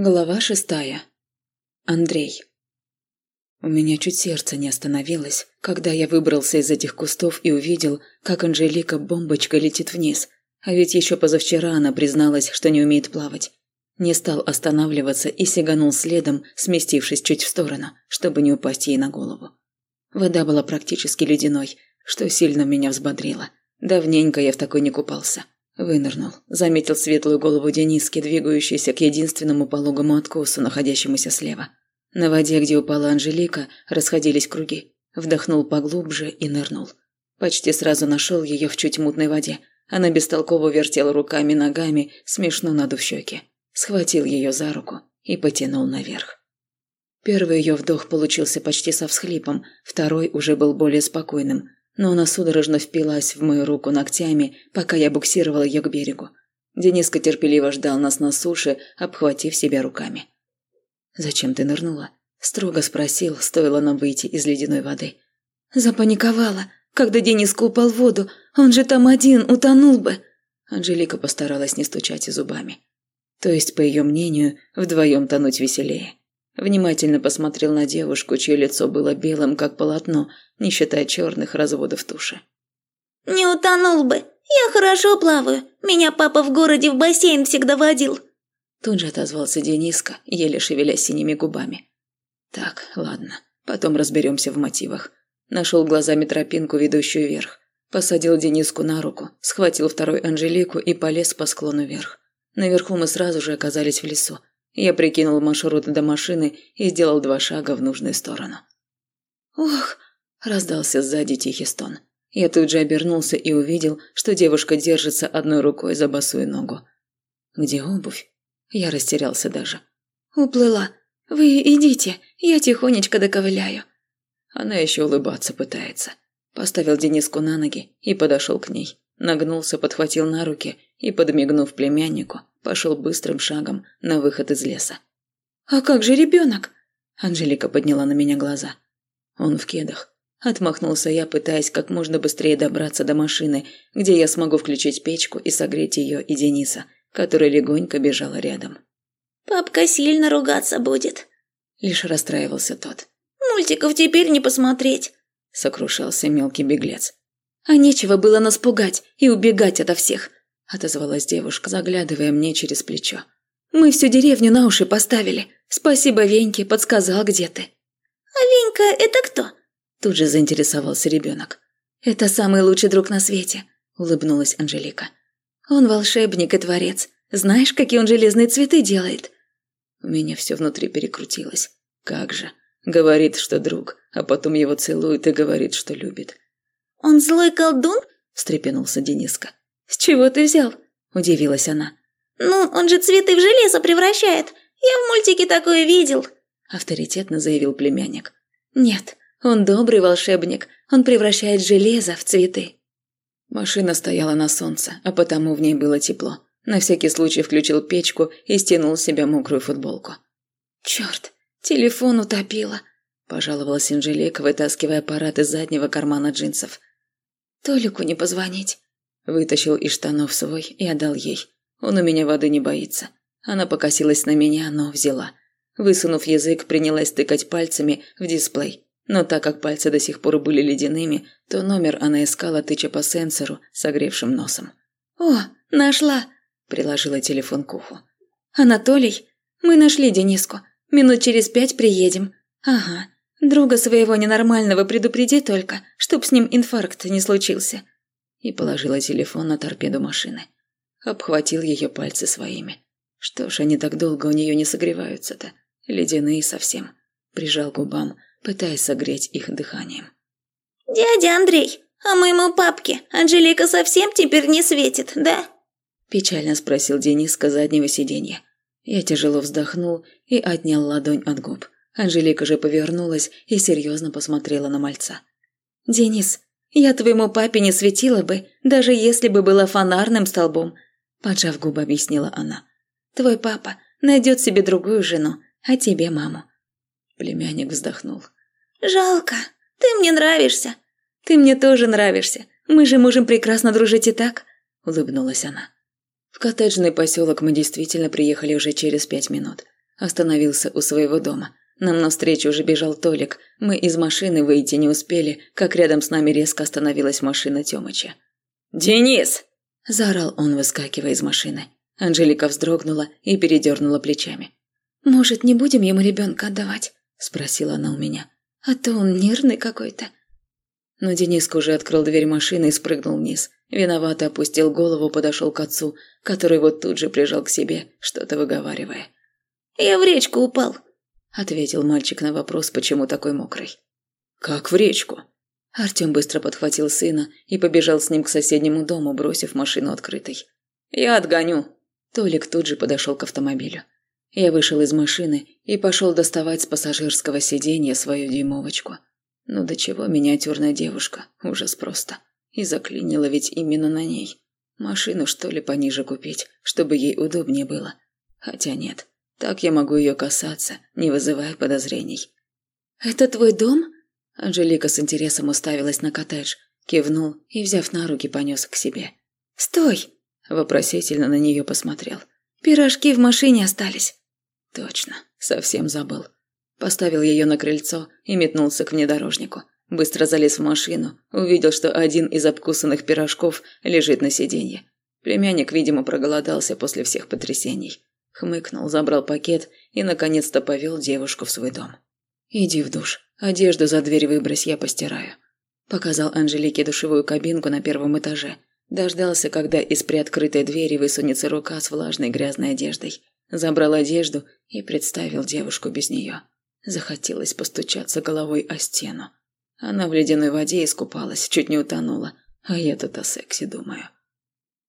Глава шестая. Андрей. У меня чуть сердце не остановилось, когда я выбрался из этих кустов и увидел, как Анжелика бомбочкой летит вниз. А ведь еще позавчера она призналась, что не умеет плавать. Не стал останавливаться и сиганул следом, сместившись чуть в сторону, чтобы не упасть ей на голову. Вода была практически ледяной, что сильно меня взбодрило. Давненько я в такой не купался. Вынырнул, заметил светлую голову Дениски, двигающуюся к единственному пологому откосу, находящемуся слева. На воде, где упала Анжелика, расходились круги. Вдохнул поглубже и нырнул. Почти сразу нашел ее в чуть мутной воде. Она бестолково вертела руками ногами, смешно надув щеки. Схватил ее за руку и потянул наверх. Первый ее вдох получился почти со всхлипом, второй уже был более спокойным, но она судорожно впилась в мою руку ногтями, пока я буксировала ее к берегу. Дениска терпеливо ждал нас на суше, обхватив себя руками. «Зачем ты нырнула?» – строго спросил, стоило нам выйти из ледяной воды. «Запаниковала. Когда Дениска упал в воду, он же там один, утонул бы!» Анжелика постаралась не стучать зубами. То есть, по ее мнению, вдвоем тонуть веселее. Внимательно посмотрел на девушку, чье лицо было белым, как полотно, не считая черных разводов туши. «Не утонул бы. Я хорошо плаваю. Меня папа в городе в бассейн всегда водил». Тут же отозвался Дениска, еле шевеля синими губами. «Так, ладно, потом разберемся в мотивах». Нашел глазами тропинку, ведущую вверх. Посадил Дениску на руку, схватил второй Анжелику и полез по склону вверх. Наверху мы сразу же оказались в лесу. Я прикинул маршрут до машины и сделал два шага в нужную сторону. «Ох!» – раздался сзади тихий стон. Я тут же обернулся и увидел, что девушка держится одной рукой за босую ногу. «Где обувь?» Я растерялся даже. «Уплыла. Вы идите, я тихонечко доковыляю». Она еще улыбаться пытается. Поставил Дениску на ноги и подошел к ней. Нагнулся, подхватил на руки и, подмигнув племяннику, пошел быстрым шагом на выход из леса. «А как же ребенок?» Анжелика подняла на меня глаза. «Он в кедах». Отмахнулся я, пытаясь как можно быстрее добраться до машины, где я смогу включить печку и согреть ее и Дениса, который легонько бежала рядом. «Папка сильно ругаться будет», — лишь расстраивался тот. «Мультиков теперь не посмотреть», — сокрушался мелкий беглец. «А нечего было нас пугать и убегать ото всех отозвалась девушка, заглядывая мне через плечо. Мы всю деревню на уши поставили. Спасибо Веньке, подсказал, где ты. А Венька это кто? Тут же заинтересовался ребенок. Это самый лучший друг на свете, улыбнулась Анжелика. Он волшебник и творец. Знаешь, какие он железные цветы делает? У меня все внутри перекрутилось. Как же. Говорит, что друг, а потом его целует и говорит, что любит. «Он злой колдун?» – встрепенулся Дениска. «С чего ты взял?» – удивилась она. «Ну, он же цветы в железо превращает. Я в мультике такое видел», – авторитетно заявил племянник. «Нет, он добрый волшебник. Он превращает железо в цветы». Машина стояла на солнце, а потому в ней было тепло. На всякий случай включил печку и стянул с себя мокрую футболку. «Черт, телефон утопила», – пожаловалась Анжелика, вытаскивая аппарат из заднего кармана джинсов. «Толику не позвонить». Вытащил из штанов свой и отдал ей. Он у меня воды не боится. Она покосилась на меня, но взяла. Высунув язык, принялась тыкать пальцами в дисплей. Но так как пальцы до сих пор были ледяными, то номер она искала, тыча по сенсору, согревшим носом. «О, нашла!» – приложила телефон к уху. «Анатолий, мы нашли Дениску. Минут через пять приедем. Ага, друга своего ненормального предупреди только, чтоб с ним инфаркт не случился и положила телефон на торпеду машины. Обхватил ее пальцы своими. Что ж, они так долго у нее не согреваются-то. Ледяные совсем. Прижал губам, пытаясь согреть их дыханием. «Дядя Андрей, а моему папке Анжелика совсем теперь не светит, да?» Печально спросил Денис с заднего сиденья. Я тяжело вздохнул и отнял ладонь от губ. Анжелика же повернулась и серьезно посмотрела на мальца. «Денис, я твоему папе не светила бы, даже если бы была фонарным столбом», – поджав губы, объяснила она. «Твой папа найдет себе другую жену, а тебе маму». Племянник вздохнул. «Жалко, ты мне нравишься». «Ты мне тоже нравишься. Мы же можем прекрасно дружить и так», – улыбнулась она. В коттеджный поселок мы действительно приехали уже через пять минут. Остановился у своего дома. Нам навстречу уже бежал Толик. Мы из машины выйти не успели, как рядом с нами резко остановилась машина Тёмыча. «Денис!» – заорал он, выскакивая из машины. Анжелика вздрогнула и передернула плечами. «Может, не будем ему ребенка отдавать?» – спросила она у меня. «А то он нервный какой-то». Но Дениска уже открыл дверь машины и спрыгнул вниз. Виновато опустил голову, подошел к отцу, который вот тут же прижал к себе, что-то выговаривая. «Я в речку упал», – ответил мальчик на вопрос, почему такой мокрый. «Как в речку?» Артем быстро подхватил сына и побежал с ним к соседнему дому, бросив машину открытой. «Я отгоню». Толик тут же подошел к автомобилю. Я вышел из машины и пошел доставать с пассажирского сиденья свою дюймовочку. Ну до чего миниатюрная девушка, ужас просто. И заклинила ведь именно на ней. Машину что ли пониже купить, чтобы ей удобнее было. Хотя нет, так я могу ее касаться, не вызывая подозрений. «Это твой дом?» Анжелика с интересом уставилась на коттедж, кивнул и, взяв на руки, понес к себе. «Стой!» – вопросительно на нее посмотрел. «Пирожки в машине остались». «Точно, совсем забыл». Поставил ее на крыльцо и метнулся к внедорожнику. Быстро залез в машину, увидел, что один из обкусанных пирожков лежит на сиденье. Племянник, видимо, проголодался после всех потрясений. Хмыкнул, забрал пакет и, наконец-то, повел девушку в свой дом. «Иди в душ. Одежду за дверь выбрось, я постираю». Показал Анжелике душевую кабинку на первом этаже. Дождался, когда из приоткрытой двери высунется рука с влажной грязной одеждой. Забрал одежду и представил девушку без нее. Захотелось постучаться головой о стену. Она в ледяной воде искупалась, чуть не утонула, а я тут о сексе думаю.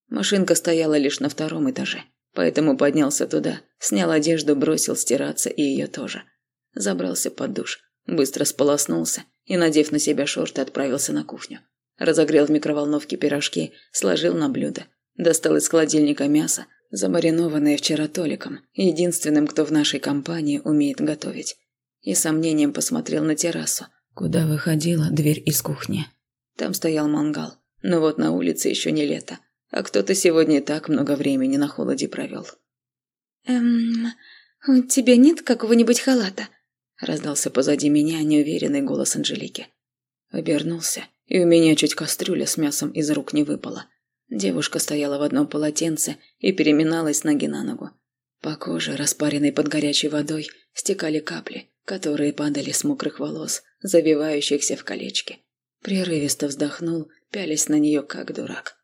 Машинка стояла лишь на втором этаже, поэтому поднялся туда, снял одежду, бросил стираться и ее тоже – Забрался под душ, быстро сполоснулся и, надев на себя шорты, отправился на кухню. Разогрел в микроволновке пирожки, сложил на блюдо. Достал из холодильника мясо, замаринованное вчера Толиком, единственным, кто в нашей компании умеет готовить. И сомнением посмотрел на террасу, куда выходила дверь из кухни. Там стоял мангал, но вот на улице еще не лето, а кто-то сегодня и так много времени на холоде провел. «Эм, у тебя нет какого-нибудь халата?» Раздался позади меня неуверенный голос Анжелики. Обернулся, и у меня чуть кастрюля с мясом из рук не выпала. Девушка стояла в одном полотенце и переминалась ноги на ногу. По коже, распаренной под горячей водой, стекали капли, которые падали с мокрых волос, завивающихся в колечки. Прерывисто вздохнул, пялясь на нее, как дурак.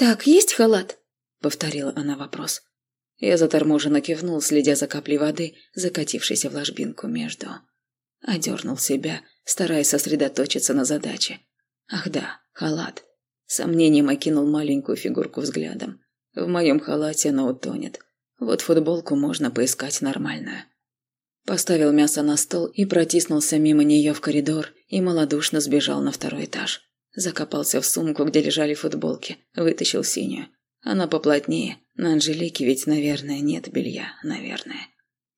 «Так, есть халат?» — повторила она вопрос. Я заторможенно кивнул, следя за каплей воды, закатившейся в ложбинку между. Одернул себя, стараясь сосредоточиться на задаче. Ах да, халат. Сомнением окинул маленькую фигурку взглядом. В моем халате она утонет. Вот футболку можно поискать нормальную. Поставил мясо на стол и протиснулся мимо нее в коридор и малодушно сбежал на второй этаж. Закопался в сумку, где лежали футболки, вытащил синюю. Она поплотнее, на Анжелике ведь, наверное, нет белья, наверное.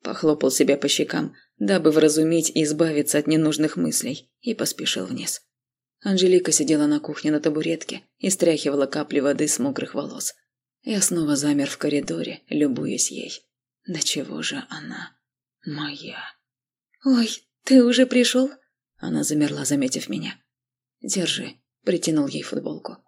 Похлопал себя по щекам, дабы вразумить и избавиться от ненужных мыслей, и поспешил вниз. Анжелика сидела на кухне на табуретке и стряхивала капли воды с мокрых волос. Я снова замер в коридоре, любуясь ей. Да чего же она моя? «Ой, ты уже пришел?» Она замерла, заметив меня. «Держи», – притянул ей футболку.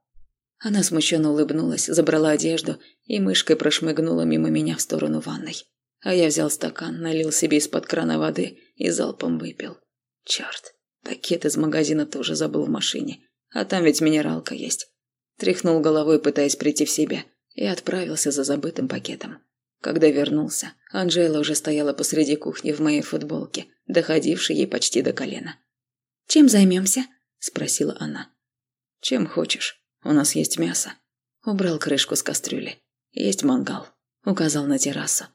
Она смущенно улыбнулась, забрала одежду и мышкой прошмыгнула мимо меня в сторону ванной. А я взял стакан, налил себе из-под крана воды и залпом выпил. Черт, пакет из магазина тоже забыл в машине. А там ведь минералка есть. Тряхнул головой, пытаясь прийти в себя, и отправился за забытым пакетом. Когда вернулся, Анжела уже стояла посреди кухни в моей футболке, доходившей ей почти до колена. «Чем займемся?» – спросила она. «Чем хочешь». У нас есть мясо. Убрал крышку с кастрюли. Есть мангал. Указал на террасу.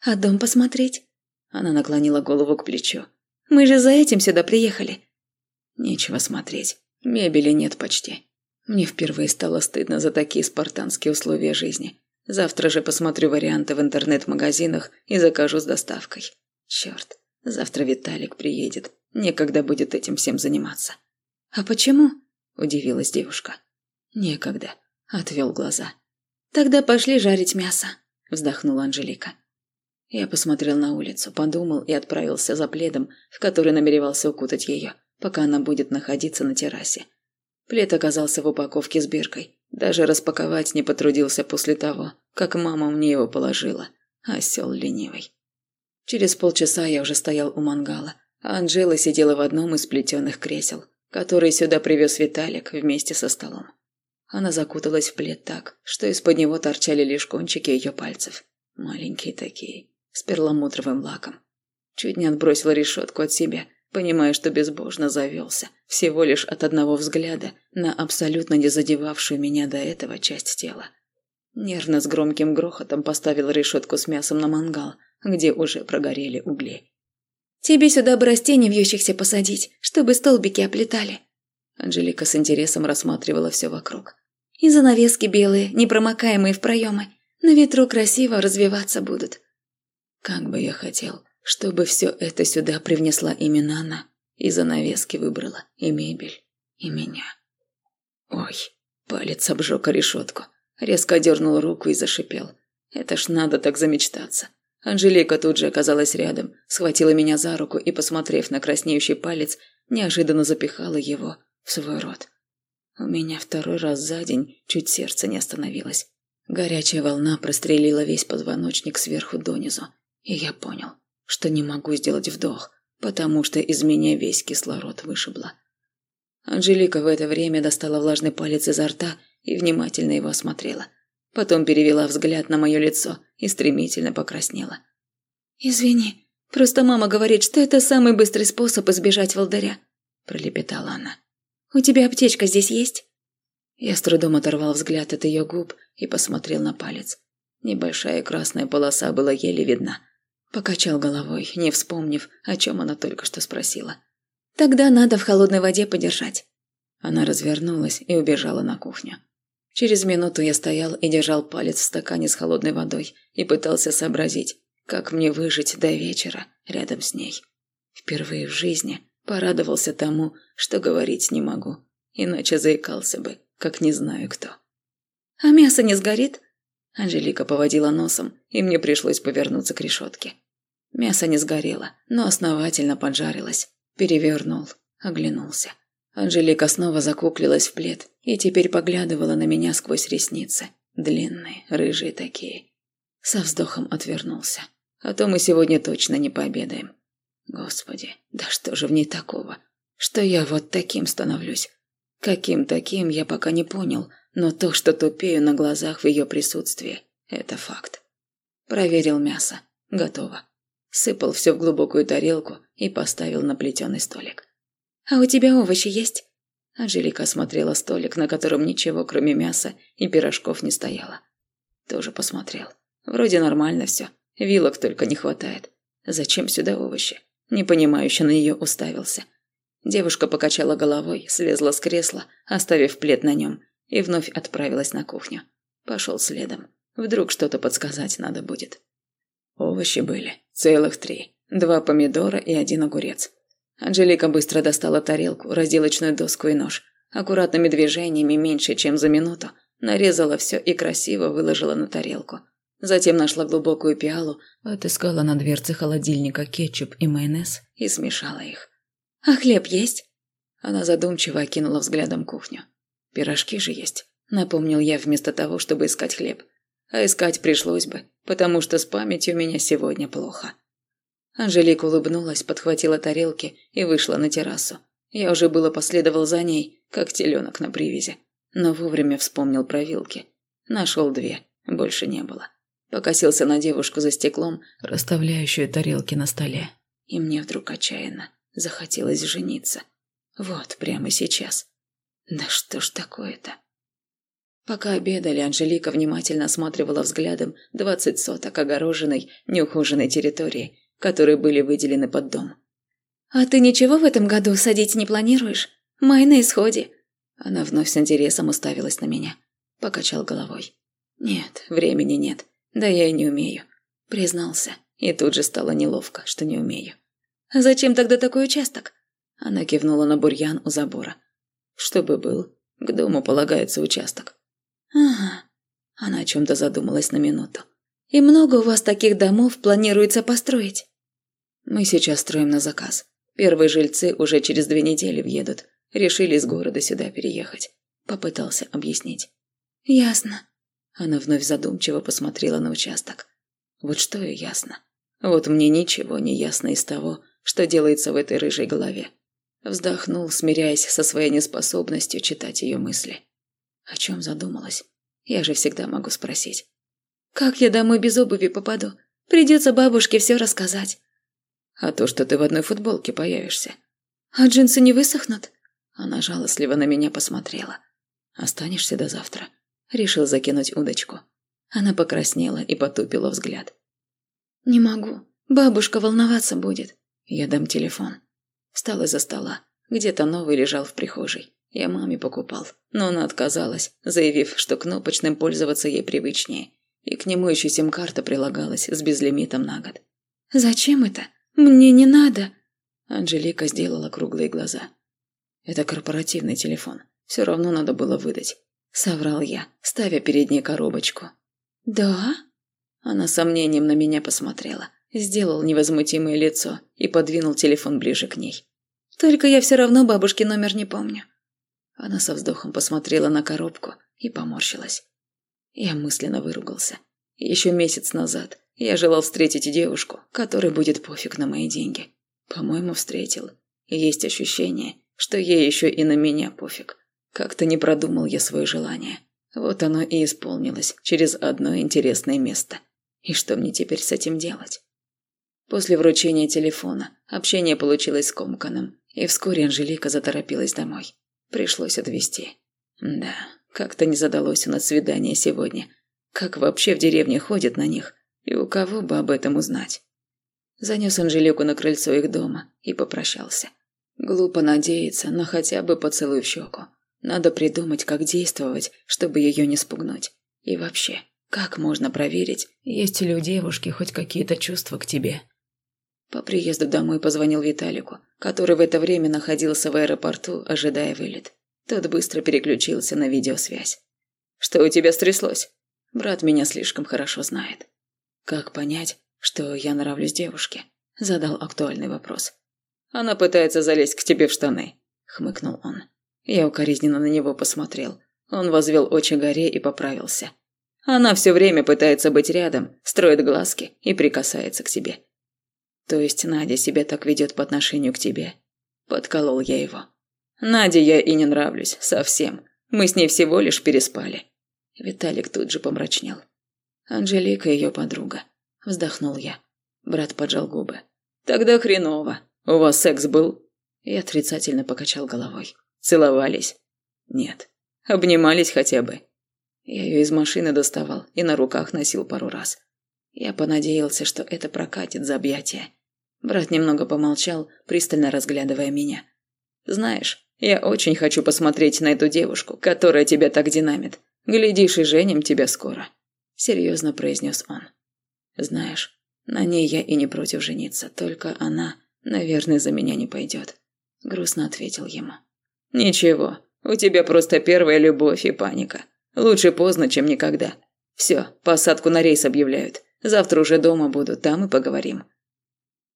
А дом посмотреть? Она наклонила голову к плечу. Мы же за этим сюда приехали. Нечего смотреть. Мебели нет почти. Мне впервые стало стыдно за такие спартанские условия жизни. Завтра же посмотрю варианты в интернет-магазинах и закажу с доставкой. Черт, завтра Виталик приедет. Некогда будет этим всем заниматься. А почему? Удивилась девушка. «Некогда», — отвел глаза. «Тогда пошли жарить мясо», — вздохнула Анжелика. Я посмотрел на улицу, подумал и отправился за пледом, в который намеревался укутать ее, пока она будет находиться на террасе. Плед оказался в упаковке с биркой. Даже распаковать не потрудился после того, как мама мне его положила. Осел ленивый. Через полчаса я уже стоял у мангала, а Анжела сидела в одном из плетеных кресел, который сюда привез Виталик вместе со столом. Она закуталась в плед так, что из-под него торчали лишь кончики ее пальцев. Маленькие такие, с перламутровым лаком. Чуть не отбросила решетку от себя, понимая, что безбожно завелся, всего лишь от одного взгляда на абсолютно не задевавшую меня до этого часть тела. Нервно с громким грохотом поставила решетку с мясом на мангал, где уже прогорели угли. «Тебе сюда бы растения вьющихся посадить, чтобы столбики оплетали». Анжелика с интересом рассматривала все вокруг. «И занавески белые, непромокаемые в проемы. На ветру красиво развиваться будут». Как бы я хотел, чтобы все это сюда привнесла именно она. И занавески выбрала, и мебель, и меня. Ой, палец обжег решетку. Резко дернул руку и зашипел. Это ж надо так замечтаться. Анжелика тут же оказалась рядом, схватила меня за руку и, посмотрев на краснеющий палец, неожиданно запихала его в свой рот. У меня второй раз за день чуть сердце не остановилось. Горячая волна прострелила весь позвоночник сверху донизу, и я понял, что не могу сделать вдох, потому что из меня весь кислород вышибло. Анжелика в это время достала влажный палец изо рта и внимательно его осмотрела. Потом перевела взгляд на мое лицо и стремительно покраснела. «Извини, просто мама говорит, что это самый быстрый способ избежать волдыря», – пролепетала она. «У тебя аптечка здесь есть?» Я с трудом оторвал взгляд от ее губ и посмотрел на палец. Небольшая красная полоса была еле видна. Покачал головой, не вспомнив, о чем она только что спросила. «Тогда надо в холодной воде подержать». Она развернулась и убежала на кухню. Через минуту я стоял и держал палец в стакане с холодной водой и пытался сообразить, как мне выжить до вечера рядом с ней. Впервые в жизни порадовался тому, что говорить не могу, иначе заикался бы, как не знаю кто. «А мясо не сгорит?» Анжелика поводила носом, и мне пришлось повернуться к решетке. Мясо не сгорело, но основательно поджарилось. Перевернул, оглянулся. Анжелика снова закуклилась в плед и теперь поглядывала на меня сквозь ресницы. Длинные, рыжие такие. Со вздохом отвернулся. А то мы сегодня точно не пообедаем. Господи, да что же в ней такого? Что я вот таким становлюсь? Каким таким, я пока не понял, но то, что тупею на глазах в ее присутствии, это факт. Проверил мясо. Готово. Сыпал все в глубокую тарелку и поставил на плетеный столик. «А у тебя овощи есть?» Анжелика осмотрела столик, на котором ничего, кроме мяса и пирожков, не стояло. Тоже посмотрел. Вроде нормально все. Вилок только не хватает. Зачем сюда овощи? Непонимающе на нее уставился. Девушка покачала головой, слезла с кресла, оставив плед на нем, и вновь отправилась на кухню. Пошел следом. Вдруг что-то подсказать надо будет. Овощи были. Целых три. Два помидора и один огурец. Анжелика быстро достала тарелку, разделочную доску и нож. Аккуратными движениями, меньше чем за минуту, нарезала все и красиво выложила на тарелку. Затем нашла глубокую пиалу, отыскала на дверце холодильника кетчуп и майонез и смешала их. «А хлеб есть?» Она задумчиво окинула взглядом кухню. «Пирожки же есть», — напомнил я вместо того, чтобы искать хлеб. А искать пришлось бы, потому что с памятью у меня сегодня плохо. Анжелика улыбнулась, подхватила тарелки и вышла на террасу. Я уже было последовал за ней, как теленок на привязи, но вовремя вспомнил про вилки. Нашел две, больше не было. Покосился на девушку за стеклом, расставляющую тарелки на столе. И мне вдруг отчаянно захотелось жениться. Вот прямо сейчас. Да что ж такое-то? Пока обедали, Анжелика внимательно осматривала взглядом двадцать соток огороженной, неухоженной территории, которые были выделены под дом. «А ты ничего в этом году садить не планируешь? Май на исходе». Она вновь с интересом уставилась на меня. Покачал головой. «Нет, времени нет. Да я и не умею». Признался. И тут же стало неловко, что не умею. «А зачем тогда такой участок?» Она кивнула на бурьян у забора. «Чтобы был. К дому полагается участок». «Ага». Она о чем-то задумалась на минуту. И много у вас таких домов планируется построить? Мы сейчас строим на заказ. Первые жильцы уже через две недели въедут. Решили из города сюда переехать. Попытался объяснить. Ясно. Она вновь задумчиво посмотрела на участок. Вот что и ясно. Вот мне ничего не ясно из того, что делается в этой рыжей голове. Вздохнул, смиряясь со своей неспособностью читать ее мысли. О чем задумалась? Я же всегда могу спросить. «Как я домой без обуви попаду? Придется бабушке все рассказать». «А то, что ты в одной футболке появишься». «А джинсы не высохнут?» Она жалостливо на меня посмотрела. «Останешься до завтра?» Решил закинуть удочку. Она покраснела и потупила взгляд. «Не могу. Бабушка волноваться будет». «Я дам телефон». Встал из-за стола. Где-то новый лежал в прихожей. Я маме покупал, но она отказалась, заявив, что кнопочным пользоваться ей привычнее. И к нему еще сим-карта прилагалась с безлимитом на год. «Зачем это? Мне не надо!» Анжелика сделала круглые глаза. «Это корпоративный телефон. Все равно надо было выдать». Соврал я, ставя перед ней коробочку. «Да?» Она сомнением на меня посмотрела, сделал невозмутимое лицо и подвинул телефон ближе к ней. «Только я все равно бабушки номер не помню». Она со вздохом посмотрела на коробку и поморщилась. Я мысленно выругался. Еще месяц назад я желал встретить девушку, которой будет пофиг на мои деньги. По-моему, встретил. Есть ощущение, что ей еще и на меня пофиг. Как-то не продумал я свое желание. Вот оно и исполнилось через одно интересное место. И что мне теперь с этим делать? После вручения телефона общение получилось скомканным, и вскоре Анжелика заторопилась домой. Пришлось отвезти. Да, как-то не задалось у нас свидание сегодня. Как вообще в деревне ходят на них? И у кого бы об этом узнать? Занес Анжелику на крыльцо их дома и попрощался. Глупо надеяться на хотя бы поцелуй в щеку. Надо придумать, как действовать, чтобы ее не спугнуть. И вообще, как можно проверить, есть ли у девушки хоть какие-то чувства к тебе? По приезду домой позвонил Виталику, который в это время находился в аэропорту, ожидая вылет. Тот быстро переключился на видеосвязь. «Что у тебя стряслось?» Брат меня слишком хорошо знает. «Как понять, что я нравлюсь девушке?» Задал актуальный вопрос. «Она пытается залезть к тебе в штаны», — хмыкнул он. Я укоризненно на него посмотрел. Он возвел очи горе и поправился. Она все время пытается быть рядом, строит глазки и прикасается к тебе. То есть Надя себя так ведет по отношению к тебе? Подколол я его. Наде я и не нравлюсь, совсем. Мы с ней всего лишь переспали. Виталик тут же помрачнел. Анжелика ее подруга. Вздохнул я. Брат поджал губы. Тогда хреново. У вас секс был? Я отрицательно покачал головой. Целовались? Нет. Обнимались хотя бы? Я ее из машины доставал и на руках носил пару раз. Я понадеялся, что это прокатит за объятия. Брат немного помолчал, пристально разглядывая меня. Знаешь, я очень хочу посмотреть на эту девушку, которая тебя так динамит. Глядишь, и женим тебя скоро», – серьезно произнес он. «Знаешь, на ней я и не против жениться, только она, наверное, за меня не пойдет», – грустно ответил ему. «Ничего, у тебя просто первая любовь и паника. Лучше поздно, чем никогда. Все, посадку на рейс объявляют. Завтра уже дома буду, там и поговорим».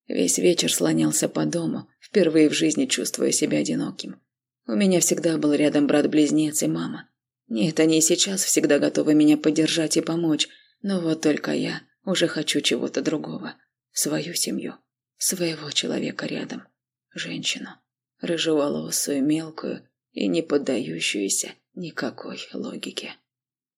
Весь вечер слонялся по дому, впервые в жизни чувствуя себя одиноким. У меня всегда был рядом брат-близнец и мама. Нет, они и сейчас всегда готовы меня поддержать и помочь, но вот только я уже хочу чего-то другого. Свою семью, своего человека рядом, женщину, рыжеволосую, мелкую и не поддающуюся никакой логике.